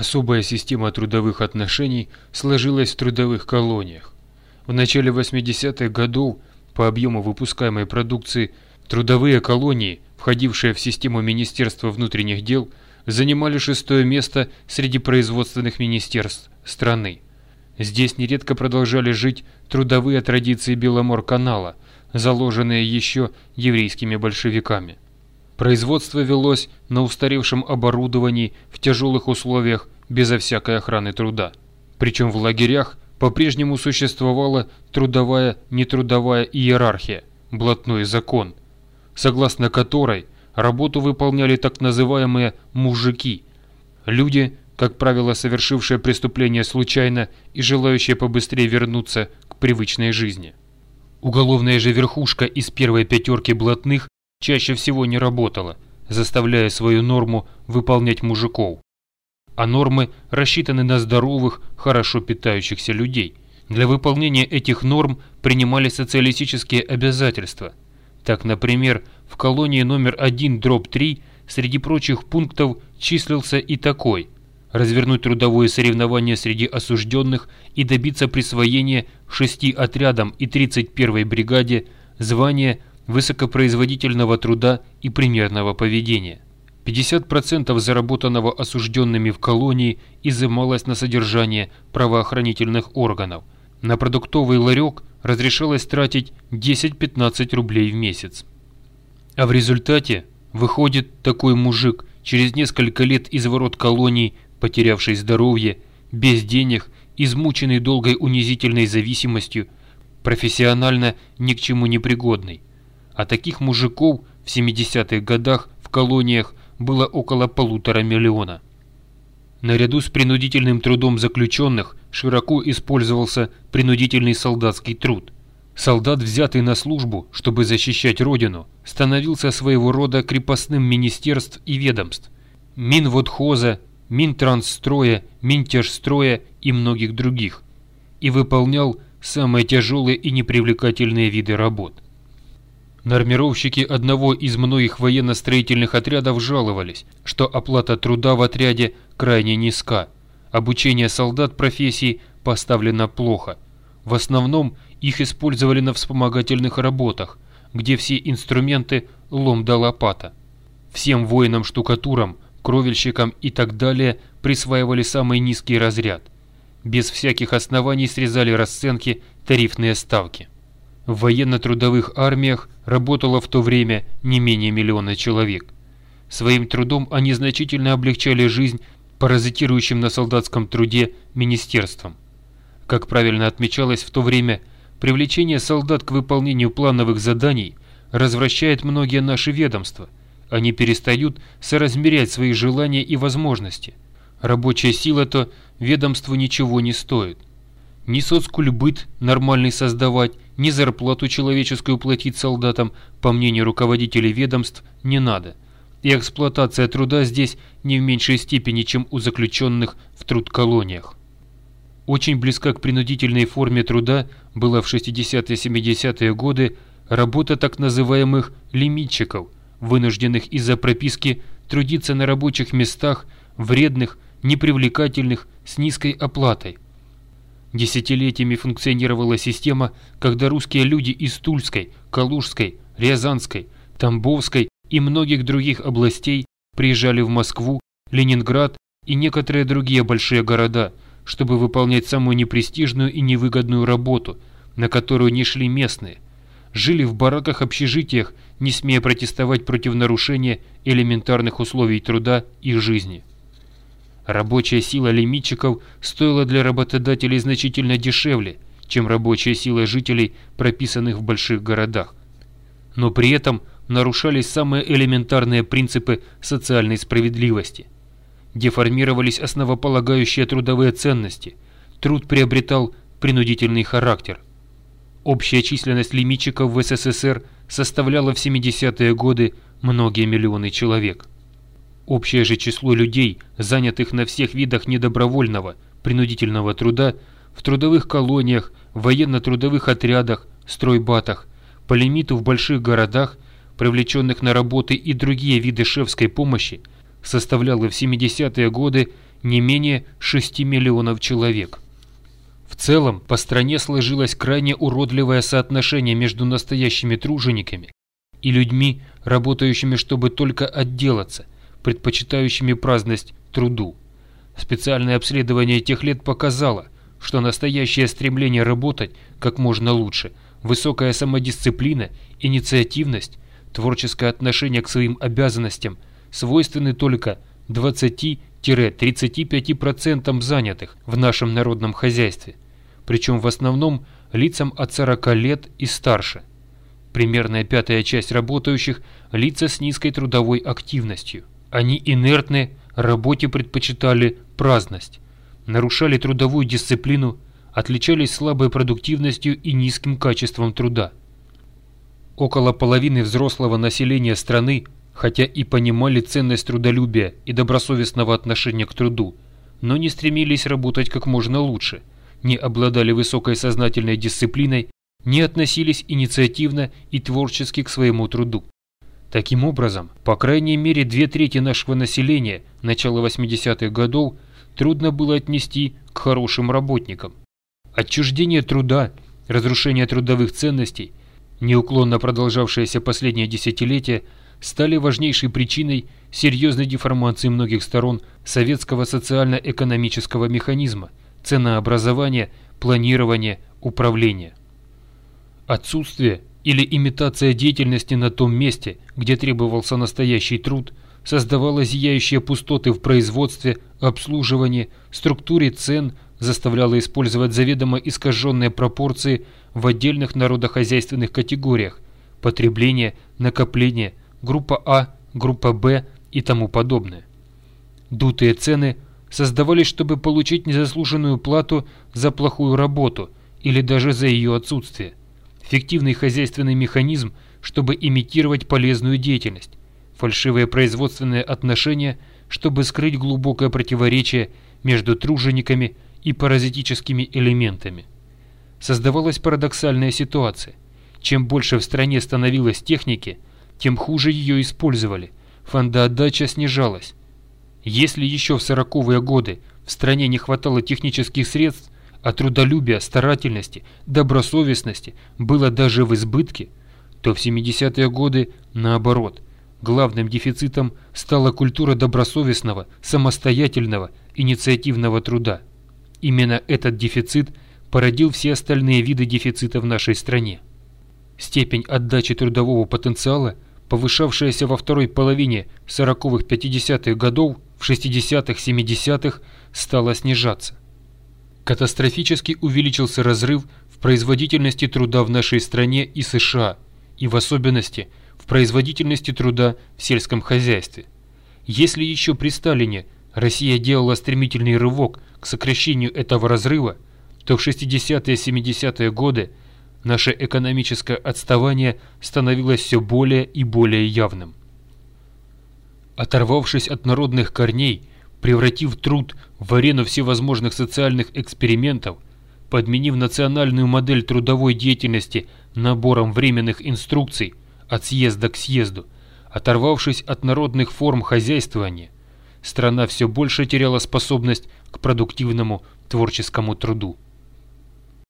Особая система трудовых отношений сложилась в трудовых колониях. В начале 80-х годов по объему выпускаемой продукции трудовые колонии, входившие в систему Министерства внутренних дел, занимали шестое место среди производственных министерств страны. Здесь нередко продолжали жить трудовые традиции Беломор-канала, заложенные еще еврейскими большевиками. Производство велось на устаревшем оборудовании в тяжелых условиях безо всякой охраны труда. Причем в лагерях по-прежнему существовала трудовая-нетрудовая иерархия, блатной закон, согласно которой работу выполняли так называемые «мужики», люди, как правило, совершившие преступление случайно и желающие побыстрее вернуться к привычной жизни. Уголовная же верхушка из первой пятерки блатных чаще всего не работала, заставляя свою норму выполнять мужиков. А нормы рассчитаны на здоровых, хорошо питающихся людей. Для выполнения этих норм принимали социалистические обязательства. Так, например, в колонии номер 1 дробь 3 среди прочих пунктов числился и такой – развернуть трудовое соревнование среди осужденных и добиться присвоения шести отрядам и 31-й бригаде звания высокопроизводительного труда и примерного поведения. 50% заработанного осужденными в колонии изымалось на содержание правоохранительных органов. На продуктовый ларек разрешалось тратить 10-15 рублей в месяц. А в результате выходит такой мужик через несколько лет из ворот колонии потерявший здоровье, без денег, измученный долгой унизительной зависимостью, профессионально ни к чему не пригодный. А таких мужиков в 70-х годах в колониях было около полутора миллиона. Наряду с принудительным трудом заключенных широко использовался принудительный солдатский труд. Солдат, взятый на службу, чтобы защищать родину, становился своего рода крепостным министерств и ведомств. Минводхоза, Минтрансстроя, Минтежстроя и многих других, и выполнял самые тяжелые и непривлекательные виды работ. Нормировщики одного из многих военно-строительных отрядов жаловались, что оплата труда в отряде крайне низка, обучение солдат профессии поставлено плохо. В основном их использовали на вспомогательных работах, где все инструменты лом да лопата. Всем воинам-штукатурам кровельщикам и так далее присваивали самый низкий разряд. Без всяких оснований срезали расценки, тарифные ставки. В военно-трудовых армиях работало в то время не менее миллиона человек. Своим трудом они значительно облегчали жизнь паразитирующим на солдатском труде министерствам. Как правильно отмечалось в то время, привлечение солдат к выполнению плановых заданий развращает многие наши ведомства – они перестают соразмерять свои желания и возможности. Рабочая сила-то ведомству ничего не стоит. Ни соцкульбыт нормальный создавать, ни зарплату человеческую платить солдатам, по мнению руководителей ведомств, не надо. И эксплуатация труда здесь не в меньшей степени, чем у заключенных в трудколониях. Очень близка к принудительной форме труда была в 60-70-е годы работа так называемых «лимитчиков», вынужденных из-за прописки трудиться на рабочих местах, вредных, непривлекательных, с низкой оплатой. Десятилетиями функционировала система, когда русские люди из Тульской, Калужской, Рязанской, Тамбовской и многих других областей приезжали в Москву, Ленинград и некоторые другие большие города, чтобы выполнять самую непрестижную и невыгодную работу, на которую не шли местные – жили в бараках-общежитиях, не смея протестовать против нарушения элементарных условий труда и жизни. Рабочая сила лимитчиков стоила для работодателей значительно дешевле, чем рабочая сила жителей, прописанных в больших городах. Но при этом нарушались самые элементарные принципы социальной справедливости. Деформировались основополагающие трудовые ценности, труд приобретал принудительный характер – Общая численность лимитчиков в СССР составляла в 70-е годы многие миллионы человек. Общее же число людей, занятых на всех видах недобровольного, принудительного труда, в трудовых колониях, военно-трудовых отрядах, стройбатах, по лимиту в больших городах, привлеченных на работы и другие виды шефской помощи, составляло в 70-е годы не менее 6 миллионов человек. В целом, по стране сложилось крайне уродливое соотношение между настоящими тружениками и людьми, работающими, чтобы только отделаться, предпочитающими праздность труду. Специальное обследование тех лет показало, что настоящее стремление работать как можно лучше, высокая самодисциплина, инициативность, творческое отношение к своим обязанностям свойственны только 20-35% занятых в нашем народном хозяйстве, причем в основном лицам от 40 лет и старше. Примерная пятая часть работающих – лица с низкой трудовой активностью. Они инертны, работе предпочитали праздность, нарушали трудовую дисциплину, отличались слабой продуктивностью и низким качеством труда. Около половины взрослого населения страны, хотя и понимали ценность трудолюбия и добросовестного отношения к труду, но не стремились работать как можно лучше, не обладали высокой сознательной дисциплиной, не относились инициативно и творчески к своему труду. Таким образом, по крайней мере две трети нашего населения начала 80-х годов трудно было отнести к хорошим работникам. Отчуждение труда, разрушение трудовых ценностей, неуклонно продолжавшееся последние десятилетия, стали важнейшей причиной серьезной деформации многих сторон советского социально-экономического механизма, ценообразования, планирования, управления. Отсутствие или имитация деятельности на том месте, где требовался настоящий труд, создавала зияющие пустоты в производстве, обслуживании, структуре цен, заставляла использовать заведомо искаженные пропорции в отдельных народохозяйственных категориях – потребление, накопление, группа А, группа Б и тому подобное. Дутые цены создавались, чтобы получить незаслуженную плату за плохую работу или даже за ее отсутствие фиктивный хозяйственный механизм, чтобы имитировать полезную деятельность, фальшивые производственные отношения, чтобы скрыть глубокое противоречие между тружениками и паразитическими элементами. Создавалась парадоксальная ситуация. Чем больше в стране становилось техники, тем хуже ее использовали, фондоотдача снижалась. Если еще в сороковые годы в стране не хватало технических средств, а трудолюбия, старательности, добросовестности было даже в избытке, то в 70-е годы наоборот. Главным дефицитом стала культура добросовестного, самостоятельного, инициативного труда. Именно этот дефицит породил все остальные виды дефицита в нашей стране. Степень отдачи трудового потенциала, повышавшаяся во второй половине 40-50-х годов, в 60-х, 70-х, стала снижаться. Катастрофически увеличился разрыв в производительности труда в нашей стране и США, и в особенности в производительности труда в сельском хозяйстве. Если еще при Сталине Россия делала стремительный рывок к сокращению этого разрыва, то в 60-70-е годы наше экономическое отставание становилось все более и более явным. Оторвавшись от народных корней, превратив труд в арену всевозможных социальных экспериментов, подменив национальную модель трудовой деятельности набором временных инструкций от съезда к съезду, оторвавшись от народных форм хозяйствования, страна все больше теряла способность к продуктивному творческому труду.